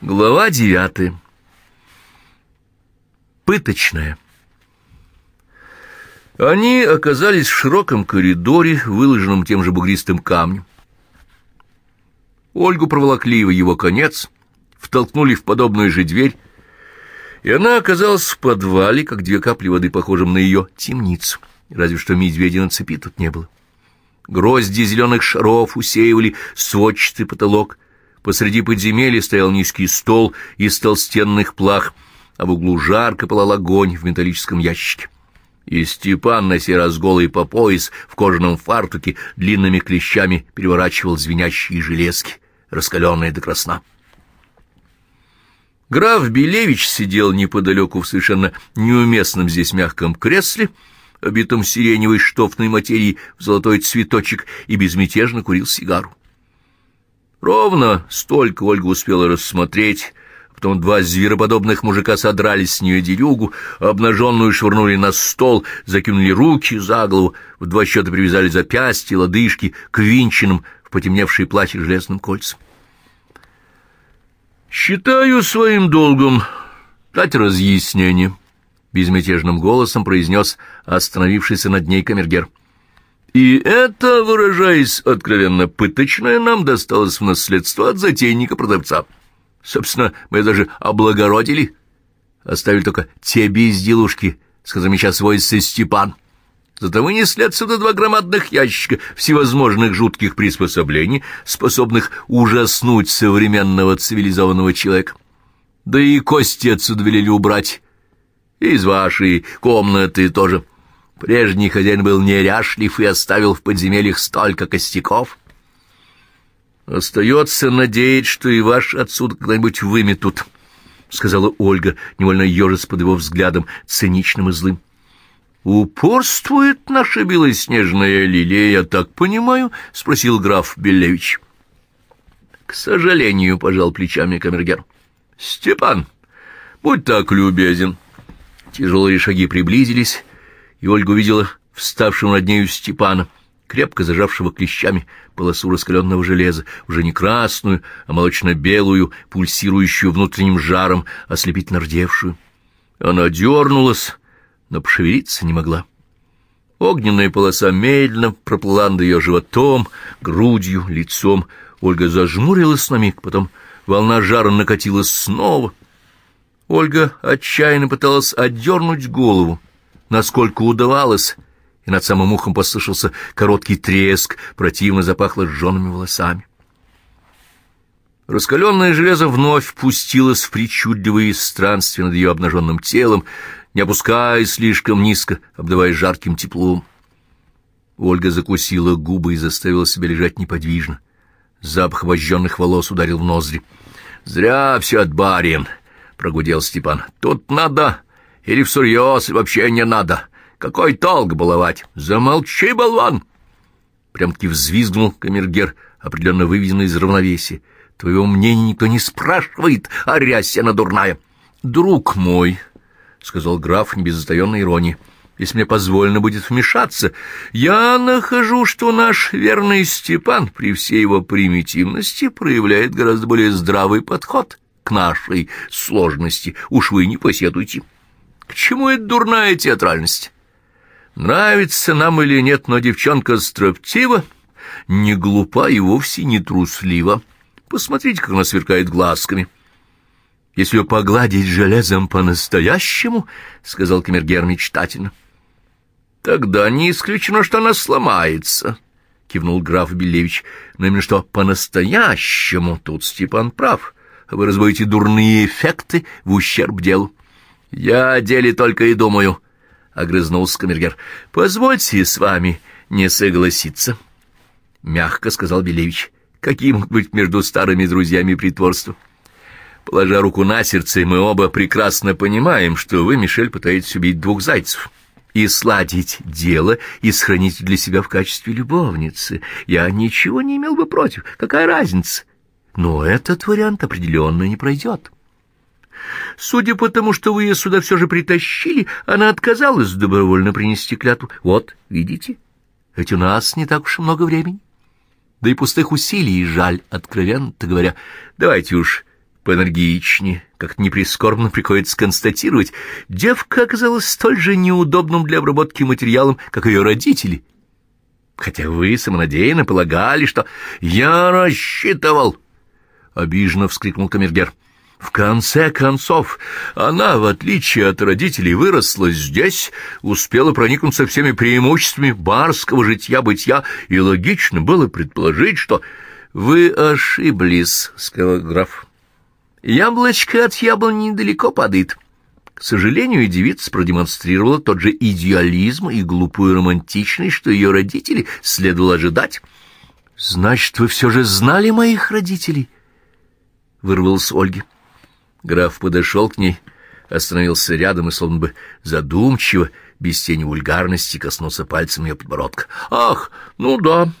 Глава девятая. Пыточная. Они оказались в широком коридоре, выложенном тем же бугристым камнем. Ольгу проволокли в его конец, втолкнули в подобную же дверь, и она оказалась в подвале, как две капли воды, похожим на ее темницу, разве что медведя на цепи тут не было. Грозди зеленых шаров усеивали сводчатый потолок — Посреди подземелья стоял низкий стол из толстенных плах, а в углу жарко пылал огонь в металлическом ящике. И Степан, на сей раз голый по пояс, в кожаном фартуке, длинными клещами переворачивал звенящие железки, раскаленные до красна. Граф Белевич сидел неподалеку в совершенно неуместном здесь мягком кресле, обитом сиреневой штофной материей в золотой цветочек, и безмятежно курил сигару. Ровно столько Ольга успела рассмотреть, потом два звероподобных мужика содрали с нее дерюгу, обнаженную швырнули на стол, закинули руки за голову, в два счета привязали запястья, лодыжки к винченным в потемневшие платье железным кольцам. «Считаю своим долгом дать разъяснение», — безмятежным голосом произнес остановившийся над ней камергер. И это, выражаясь откровенно пыточное, нам досталось в наследство от затейника-продавца. Собственно, мы даже облагородили. Оставили только те безделушки, с которыми сейчас возится Степан. Зато вынесли отсюда два громадных ящика всевозможных жутких приспособлений, способных ужаснуть современного цивилизованного человека. Да и кости отсюда велели убрать. Из вашей комнаты тоже. Прежний хозяин был неряшлив и оставил в подземельях столько костяков. «Остается надеяться, что и ваш отсюда когда-нибудь выметут», — сказала Ольга, невольно ежась под его взглядом, циничным и злым. «Упорствует наша белоснежная лилия, я так понимаю?» — спросил граф Белевич. «К сожалению», — пожал плечами камергер. «Степан, будь так любезен». Тяжелые шаги приблизились, и Ольга увидела вставшего над нею Степана, крепко зажавшего клещами полосу раскаленного железа, уже не красную, а молочно-белую, пульсирующую внутренним жаром, ослепительно рдевшую. Она дернулась, но пошевелиться не могла. Огненная полоса медленно проплыла над ее животом, грудью, лицом. Ольга зажмурилась на миг, потом волна жара накатилась снова. Ольга отчаянно пыталась отдернуть голову, насколько удавалось, и над самым ухом послышался короткий треск, противно запахло сжёными волосами. Раскаленное железо вновь впустилось в причудливые странствия над ее обнаженным телом, не опускаясь слишком низко, обдавая жарким теплом. Ольга закусила губы и заставила себя лежать неподвижно. Запах вожженных волос ударил в ноздри. «Зря все от барин», — прогудел Степан. «Тут надо или всерьез вообще не надо? Какой толк баловать? Замолчи, болван!» Прям-таки взвизгнул камергер, определенно выведенный из равновесия. «Твоего мнения никто не спрашивает, а рясена дурная!» «Друг мой!» — сказал граф без затаенной иронии. «Если мне позволено будет вмешаться, я нахожу, что наш верный Степан при всей его примитивности проявляет гораздо более здравый подход к нашей сложности. Уж вы не посетуйте». К чему эта дурная театральность? Нравится нам или нет, но девчонка строптива, не глупа и вовсе не труслива. Посмотрите, как она сверкает глазками. Если ее погладить железом по-настоящему, — сказал Камергер мечтательно, — тогда не исключено, что она сломается, — кивнул граф Белевич. Но именно что по-настоящему тут Степан прав. Вы разводите дурные эффекты в ущерб делу. «Я о деле только и думаю», — огрызнулся камергер. «Позвольте с вами не согласиться», — мягко сказал Белевич. «Каким быть между старыми друзьями притворство?» Положа руку на сердце, мы оба прекрасно понимаем, что вы, Мишель, пытаетесь убить двух зайцев и сладить дело, и сохранить для себя в качестве любовницы. Я ничего не имел бы против. Какая разница? Но этот вариант определенно не пройдет. Судя по тому, что вы ее сюда все же притащили, она отказалась добровольно принести клятву. Вот, видите, ведь у нас не так уж и много времени. Да и пустых усилий жаль, откровенно-то говоря. Давайте уж поэнергичнее, как неприскорбно приходится констатировать, девка оказалась столь же неудобным для обработки материалом, как ее родители. Хотя вы самонадеянно полагали, что я рассчитывал, — обиженно вскрикнул камергер. В конце концов, она, в отличие от родителей, выросла здесь, успела проникнуться всеми преимуществами барского житья-бытия, и логично было предположить, что... — Вы ошиблись, — сказал граф. — Яблочко от яблони недалеко падает. К сожалению, девица продемонстрировала тот же идеализм и глупую романтичность, что ее родители следовало ожидать. — Значит, вы все же знали моих родителей? — вырвалась Ольге. Граф подошел к ней, остановился рядом и, словно бы задумчиво, без тени вульгарности, коснулся пальцем ее подбородка. «Ах, ну да.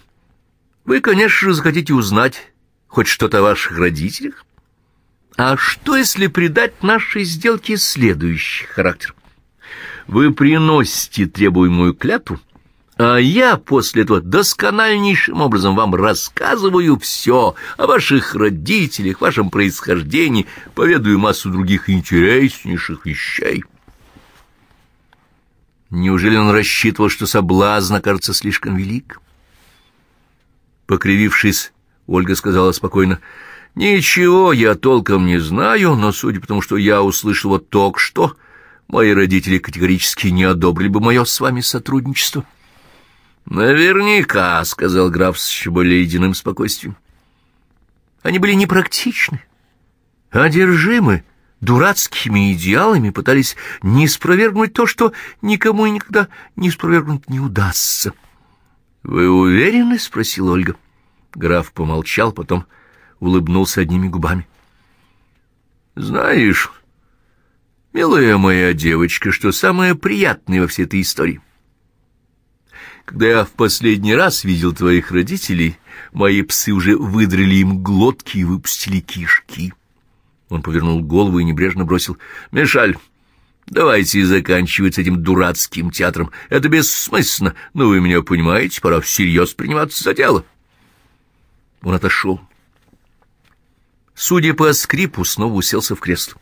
Вы, конечно же, захотите узнать хоть что-то о ваших родителях. А что, если придать нашей сделке следующий характер? Вы приносите требуемую клятву, а я после этого доскональнейшим образом вам рассказываю все о ваших родителях, вашем происхождении, поведаю массу других интереснейших вещей. Неужели он рассчитывал, что соблазн окажется слишком велик? Покривившись, Ольга сказала спокойно, «Ничего я толком не знаю, но судя по тому, что я услышал вот только что, мои родители категорически не одобрили бы мое с вами сотрудничество». «Наверняка», — сказал граф с еще более ледяным спокойствием. Они были непрактичны, одержимы дурацкими идеалами, пытались не спровергнуть то, что никому и никогда не спровергнуть не удастся. «Вы уверены?» — спросила Ольга. Граф помолчал, потом улыбнулся одними губами. «Знаешь, милая моя девочка, что самое приятное во всей этой истории? Когда я в последний раз видел твоих родителей, мои псы уже выдрали им глотки и выпустили кишки. Он повернул голову и небрежно бросил. «Мишаль, давайте заканчивать с этим дурацким театром. Это бессмысленно, но вы меня понимаете, пора всерьез приниматься за дело». Он отошел. Судя по скрипу, снова уселся в кресло.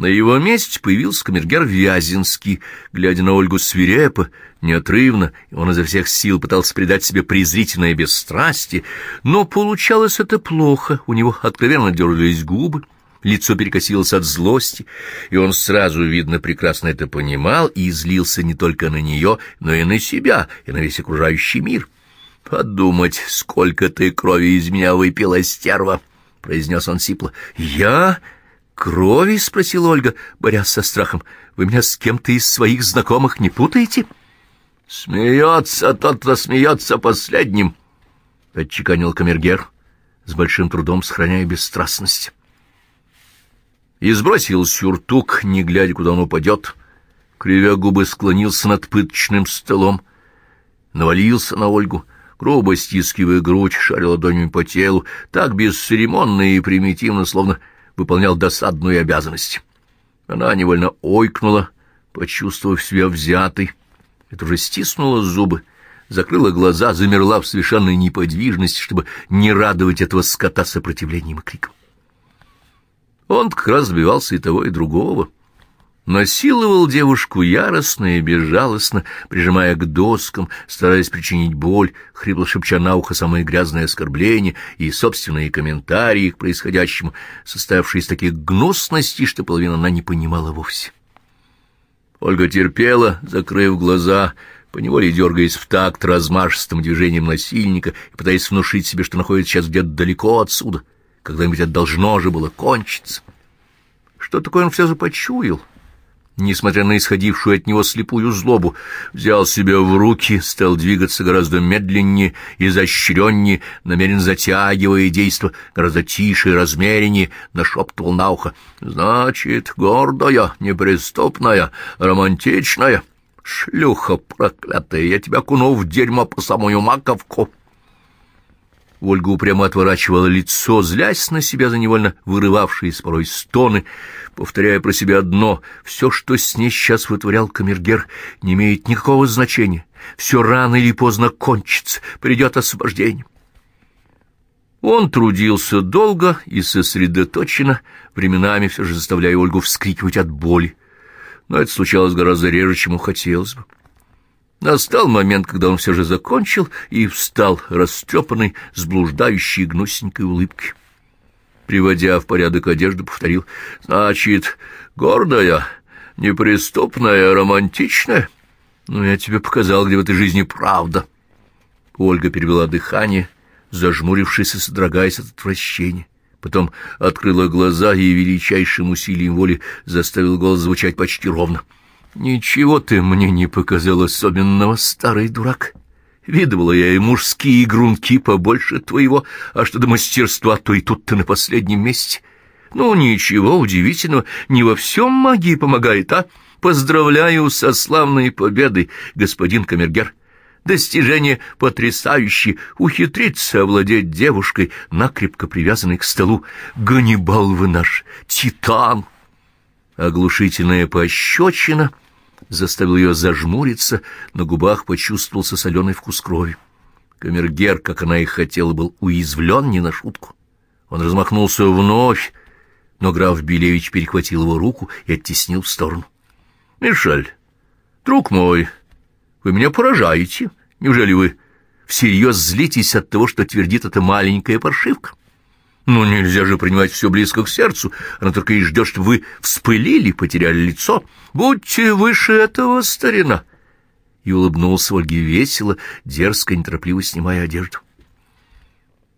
На его месте появился камергер Вязинский, глядя на Ольгу свирепо, неотрывно, он изо всех сил пытался придать себе презрительное бесстрастие, но получалось это плохо, у него откровенно дергались губы, лицо перекосилось от злости, и он сразу, видно, прекрасно это понимал и злился не только на нее, но и на себя, и на весь окружающий мир. «Подумать, сколько ты крови из меня выпила, стерва!» — произнес он сипло. «Я...» «Крови?» — спросила Ольга, борясь со страхом. «Вы меня с кем-то из своих знакомых не путаете?» «Смеется тот, кто смеется последним», — отчеканил камергер, с большим трудом сохраняя бесстрастность. И сбросил сюртук, не глядя, куда он упадет. Кривя губы, склонился над пыточным столом, навалился на Ольгу, грубо стискивая грудь, шарил ладонями по телу, так бесцеремонно и примитивно, словно выполнял досадную обязанность. Она невольно ойкнула, почувствовав себя взятой. Это уже стиснула зубы, закрыла глаза, замерла в совершенной неподвижности, чтобы не радовать этого скота сопротивлением и криком. Он как раз добивался и того, и другого — насиловал девушку яростно и безжалостно, прижимая к доскам, стараясь причинить боль, хрипло шепча на ухо самые грязные оскорбления и собственные комментарии к происходящему, состоявшие из таких гнусностей, что половина она не понимала вовсе. Ольга терпела, закрыв глаза, поневоле дергаясь в такт размашистым движением насильника и пытаясь внушить себе, что находится сейчас где-то далеко отсюда, когда-нибудь это должно же было кончиться. Что такое он все же почуял? Несмотря на исходившую от него слепую злобу, взял себя в руки, стал двигаться гораздо медленнее, изощреннее, намерен затягивая действо, гораздо тише и размереннее, нашептывал на ухо. «Значит, гордая, неприступная, романтичная, шлюха проклятая, я тебя куну в дерьмо по самую маковку». Ольга упрямо отворачивала лицо, злясь на себя за невольно вырывавшиеся порой стоны, повторяя про себя одно — все, что с ней сейчас вытворял камергер, не имеет никакого значения, все рано или поздно кончится, придет освобождение. Он трудился долго и сосредоточенно, временами все же заставляя Ольгу вскрикивать от боли. Но это случалось гораздо реже, чем хотелось бы. Настал момент, когда он все же закончил и встал, растрепанный, с блуждающей гнусненькой улыбкой. Приводя в порядок одежду, повторил, «Значит, гордая, неприступная, романтичная? Ну, я тебе показал, где в этой жизни правда». Ольга перевела дыхание, — зажмурившись и содрогаясь от отвращения. Потом открыла глаза и величайшим усилием воли заставил голос звучать почти ровно. «Ничего ты мне не показал особенного, старый дурак. Видывала я и мужские грунки побольше твоего, а что до мастерства, то и тут ты на последнем месте. Ну, ничего удивительного, не во всем магии помогает, а? Поздравляю со славной победой, господин Камергер достижение потрясающее — ухитриться овладеть девушкой, накрепко привязанной к столу. Ганнибал вы наш, титан! Оглушительная пощечина заставил ее зажмуриться, на губах почувствовался соленый вкус крови. Камергер, как она и хотела, был уязвлен не на шутку. Он размахнулся вновь, но граф Белевич перехватил его руку и оттеснил в сторону. — Мишель, друг мой, вы меня поражаете. Неужели вы всерьез злитесь от того, что твердит эта маленькая паршивка? Ну, нельзя же принимать все близко к сердцу. Она только и ждет, чтобы вы вспылили, потеряли лицо. Будьте выше этого, старина!» И улыбнулся Ольге весело, дерзко, неторопливо снимая одежду.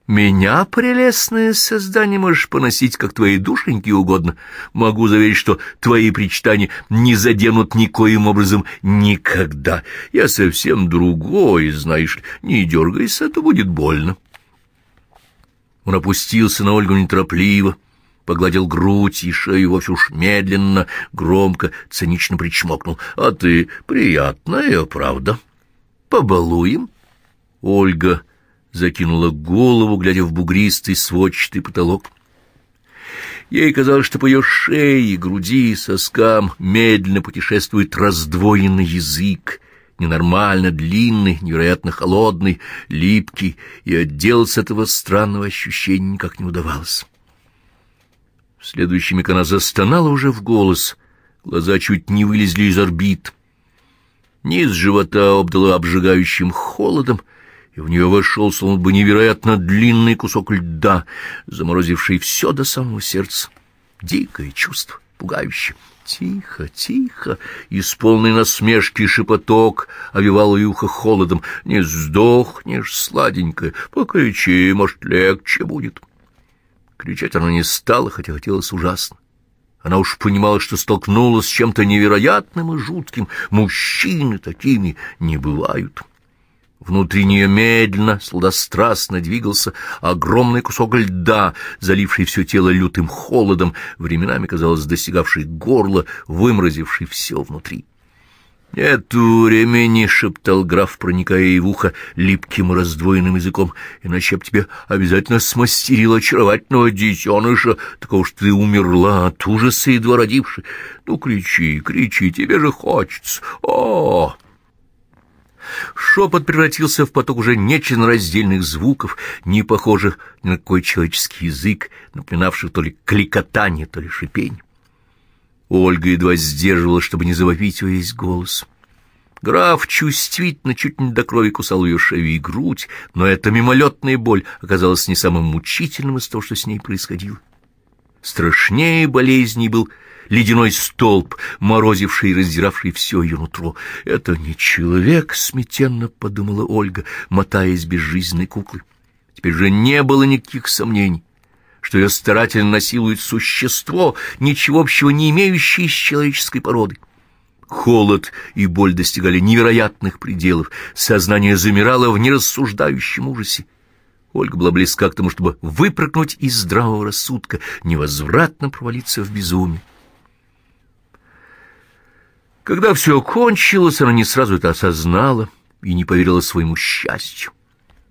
Меня, прелестное создание, можешь поносить, как твои душеньки угодно. Могу заверить, что твои причитания не заденут никоим образом никогда. Я совсем другой, знаешь ли. Не дергайся, это будет больно. Он опустился на Ольгу неторопливо, погладил грудь и шею вовсе уж медленно, громко, цинично причмокнул. — А ты приятная, правда? Побалуем? Ольга закинула голову, глядя в бугристый сводчатый потолок. Ей казалось, что по ее шее, груди, соскам медленно путешествует раздвоенный язык, ненормально длинный, невероятно холодный, липкий, и отделаться этого странного ощущения никак не удавалось. В следующий миг она застонала уже в голос, глаза чуть не вылезли из орбит. Низ живота обдало обжигающим холодом, и в нее вошел, словно бы невероятно длинный кусок льда, заморозивший все до самого сердца. Дикое чувство, пугающее. Тихо, тихо, исполненный насмешки шепоток овивал ее ухо холодом. Не сдохнешь, сладенькая, покричи, может, легче будет. Кричать она не стала, хотя хотелось ужасно. Она уж понимала, что столкнулась с чем-то невероятным и жутким. Мужчины такими не бывают. Внутри нее медленно, сладострастно двигался огромный кусок льда, заливший все тело лютым холодом, временами, казалось, достигавший горла, выморозивший все внутри. «Нету времени», — шептал граф, проникая ей в ухо липким раздвоенным языком, «иначе я б тебе обязательно смастерил очаровательного детеныша, такого что ты умерла от ужаса, едва родивши. Ну, кричи, кричи, тебе же хочется. О!» Шепот превратился в поток уже нечленораздельных звуков, не похожих ни на какой человеческий язык, напоминавший то ли кликотание, то ли шипение. Ольга едва сдерживала, чтобы не завопить во весь голос. Граф чувствительно, чуть не до крови кусал ее шею и грудь, но эта мимолетная боль оказалась не самым мучительным из того, что с ней происходило. Страшнее болезней был ледяной столб, морозивший и раздиравший все ее нутро. «Это не человек», — смятенно подумала Ольга, мотаясь безжизненной куклы. Теперь же не было никаких сомнений, что ее старательно насилует существо, ничего общего не имеющее с человеческой породой. Холод и боль достигали невероятных пределов, сознание замирало в нерассуждающем ужасе. Ольга была близка к тому, чтобы выпрыгнуть из здравого рассудка, невозвратно провалиться в безумие. Когда все кончилось, она не сразу это осознала и не поверила своему счастью.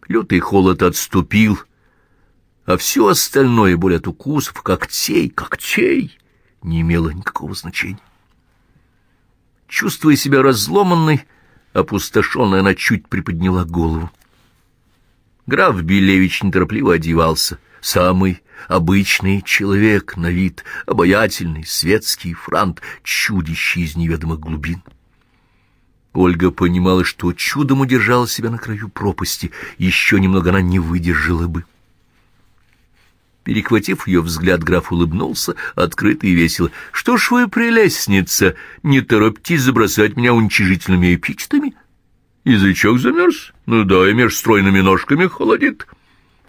Лютый холод отступил, а все остальное, боль от укусов, когтей, когтей, не имело никакого значения. Чувствуя себя разломанной, опустошенной, она чуть приподняла голову. Граф Белевич неторопливо одевался. Самый обычный человек на вид, обаятельный, светский франт, чудище из неведомых глубин. Ольга понимала, что чудом удержала себя на краю пропасти, еще немного она не выдержала бы. Перехватив ее взгляд, граф улыбнулся, открыто и весело. — Что ж вы, прелестница, не торопитесь забросать меня уничижительными эпитетами? Язычок замерз? Ну да, и меж стройными ножками холодит. —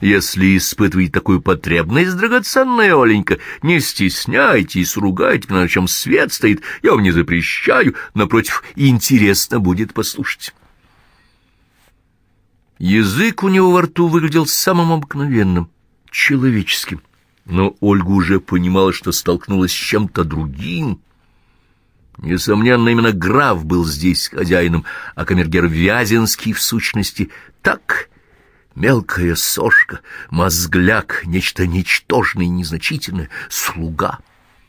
если испытываете такую потребность, драгоценная Оленька, не стесняйтесь, ругайте меня, на чем свет стоит, я вам не запрещаю, напротив, интересно будет послушать. Язык у него во рту выглядел самым обыкновенным, человеческим, но Ольга уже понимала, что столкнулась с чем-то другим. Несомненно, именно граф был здесь хозяином, а камергер Вязинский, в сущности, так Мелкая сошка, мозгляк, нечто ничтожное и незначительное, слуга.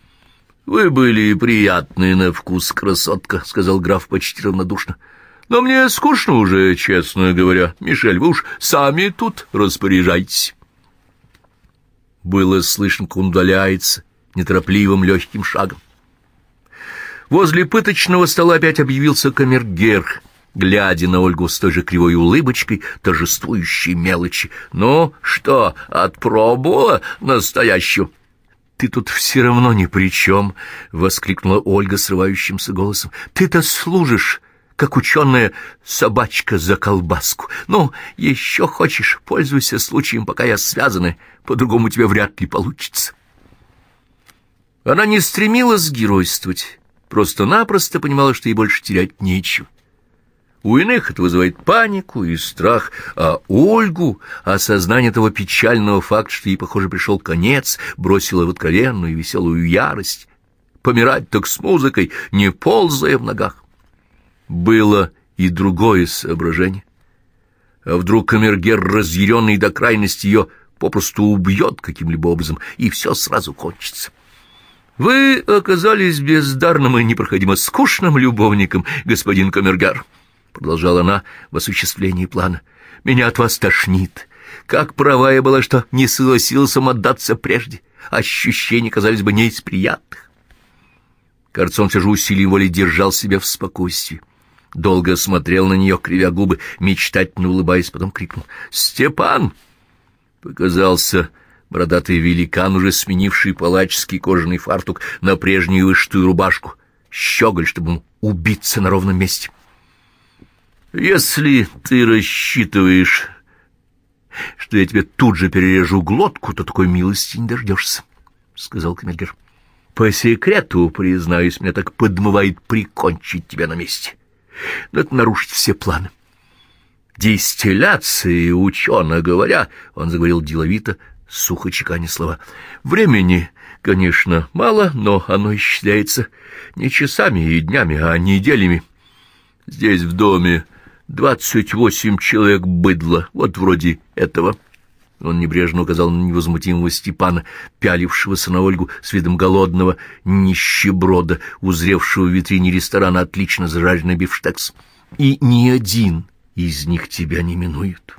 — Вы были приятные на вкус, красотка, — сказал граф почти равнодушно. — Но мне скучно уже, честно говоря. Мишель, вы уж сами тут распоряжайтесь. Было слышно, как он удаляется неторопливым легким шагом. Возле пыточного стола опять объявился камергер — глядя на Ольгу с той же кривой улыбочкой, торжествующей мелочи. «Ну что, отпробовала настоящую?» «Ты тут все равно ни при чем!» — воскликнула Ольга срывающимся голосом. «Ты-то служишь, как ученая собачка за колбаску. Ну, еще хочешь, пользуйся случаем, пока я связана, по-другому тебе вряд ли получится». Она не стремилась геройствовать, просто-напросто понимала, что ей больше терять нечего. У иных это вызывает панику и страх, а Ольгу осознание того печального факта, что ей, похоже, пришел конец, бросило в откровенную и веселую ярость. Помирать так с музыкой, не ползая в ногах. Было и другое соображение. А вдруг камергер, разъяренный до крайности, ее попросту убьет каким-либо образом, и все сразу кончится. Вы оказались бездарным и непроходимо скучным любовником, господин камергер. — продолжала она в осуществлении плана. — Меня от вас тошнит. Как права я была, что не согласился отдаться прежде. Ощущения казались бы не из приятных. Корцон все же усилием воли держал себя в спокойствии. Долго смотрел на нее, кривя губы, мечтательно улыбаясь, потом крикнул «Степан!» Показался бородатый великан, уже сменивший палаческий кожаный фартук на прежнюю вышитую рубашку. Щеголь, чтобы убиться на ровном месте. — «Если ты рассчитываешь, что я тебе тут же перережу глотку, то такой милости не дождешься», — сказал камергер. «По секрету, признаюсь, меня так подмывает прикончить тебя на месте. Но это нарушит все планы». «Дистилляции, учено говоря», — он заговорил деловито, сухо чеканя слова. «Времени, конечно, мало, но оно исчисляется не часами и днями, а неделями. Здесь, в доме, Двадцать восемь человек быдло, вот вроде этого. Он небрежно указал на невозмутимого Степана, пялившегося на Ольгу с видом голодного нищеброда, узревшего в витрине ресторана отлично зажаренный бифштекс. И ни один из них тебя не минует.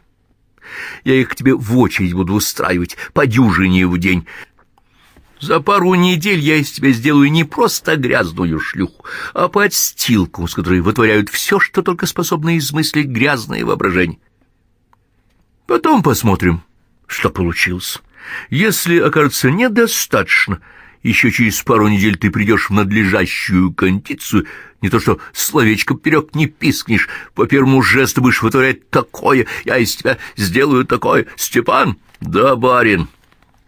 Я их к тебе в очередь буду устраивать, по дюжине в день. За пару недель я из тебя сделаю не просто грязную шлюху, а подстилку, с которой вытворяют все, что только способно измыслить грязное воображение. Потом посмотрим, что получилось. Если окажется недостаточно, еще через пару недель ты придешь в надлежащую кондицию, не то что словечко поперек не пискнешь, по первому жесту будешь вытворять такое, я из тебя сделаю такое. Степан? Да, барин.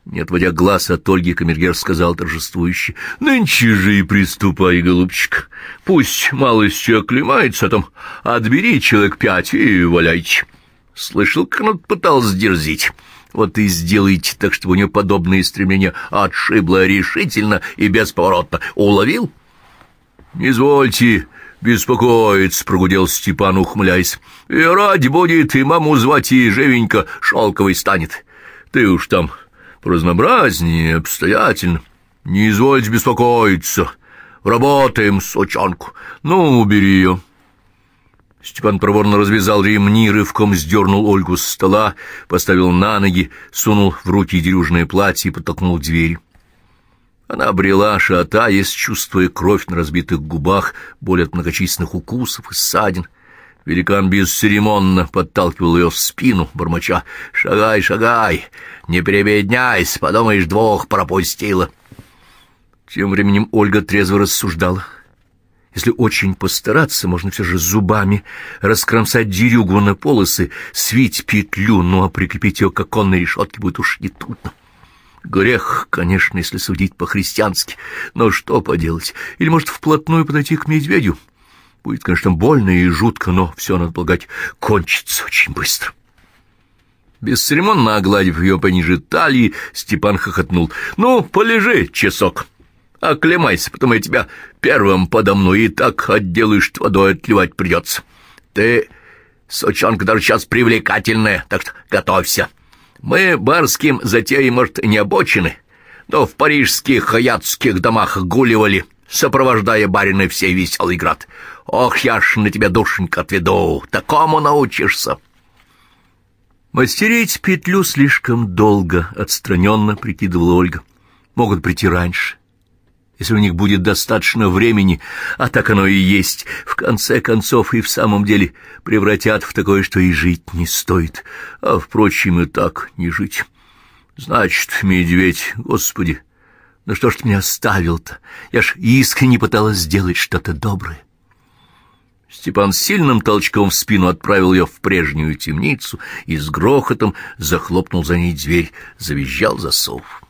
Не отводя глаз от Ольги, камергер сказал торжествующе. — Нынче же и приступай, голубчик. Пусть малостью оклемается, а там отбери человек пять и валяйте. Слышал, как он пытался дерзить. Вот и сделайте так, чтобы у нее подобные стремления отшибло решительно и бесповоротно. Уловил? — Извольте беспокоиться, — прогудел Степан, ухмыляясь. — И ради будет, и маму звать, и живенько шелковой станет. Ты уж там разнообразнее, обстоятельно. Не извольте беспокоиться. Работаем, сучонку. Ну, убери ее. Степан проворно развязал ремни, рывком сдернул Ольгу с стола, поставил на ноги, сунул в руки дерюжное платье и подтолкнул дверь. Она обрела, шатаясь, чувствуя кровь на разбитых губах, боль от многочисленных укусов и ссадин. Великан бесцеремонно подталкивал ее в спину, бормоча «Шагай, шагай, не перебедняйся, подумаешь, двух пропустила». Тем временем Ольга трезво рассуждала. Если очень постараться, можно все же зубами раскромсать дерюгу на полосы, свить петлю, ну а прикрепить ее к оконной решетке будет уж не трудно. Грех, конечно, если судить по-христиански, но что поделать? Или, может, вплотную подойти к медведю? Будет, конечно, больно и жутко, но все, надо полагать, кончится очень быстро. Бесцеремонно огладив ее пониже талии, Степан хохотнул. «Ну, полежи часок, оклемайся, потом я тебя первым подо мной и так отделаешь, водой отливать придется. Ты, сучонка, даже сейчас привлекательная, так что готовься». Мы барским затеей, может, не обочины, но в парижских хаятских домах гуливали, сопровождая барина всей веселый град. Ох, я ж на тебя, душенька, отведу, такому научишься. Мастерить петлю слишком долго, отстраненно прикидывала Ольга. Могут прийти раньше если у них будет достаточно времени, а так оно и есть, в конце концов и в самом деле превратят в такое, что и жить не стоит, а, впрочем, и так не жить. Значит, медведь, господи, ну что ж ты меня оставил-то? Я ж искренне пыталась сделать что-то доброе. Степан сильным толчком в спину отправил ее в прежнюю темницу и с грохотом захлопнул за ней дверь, завизжал засов.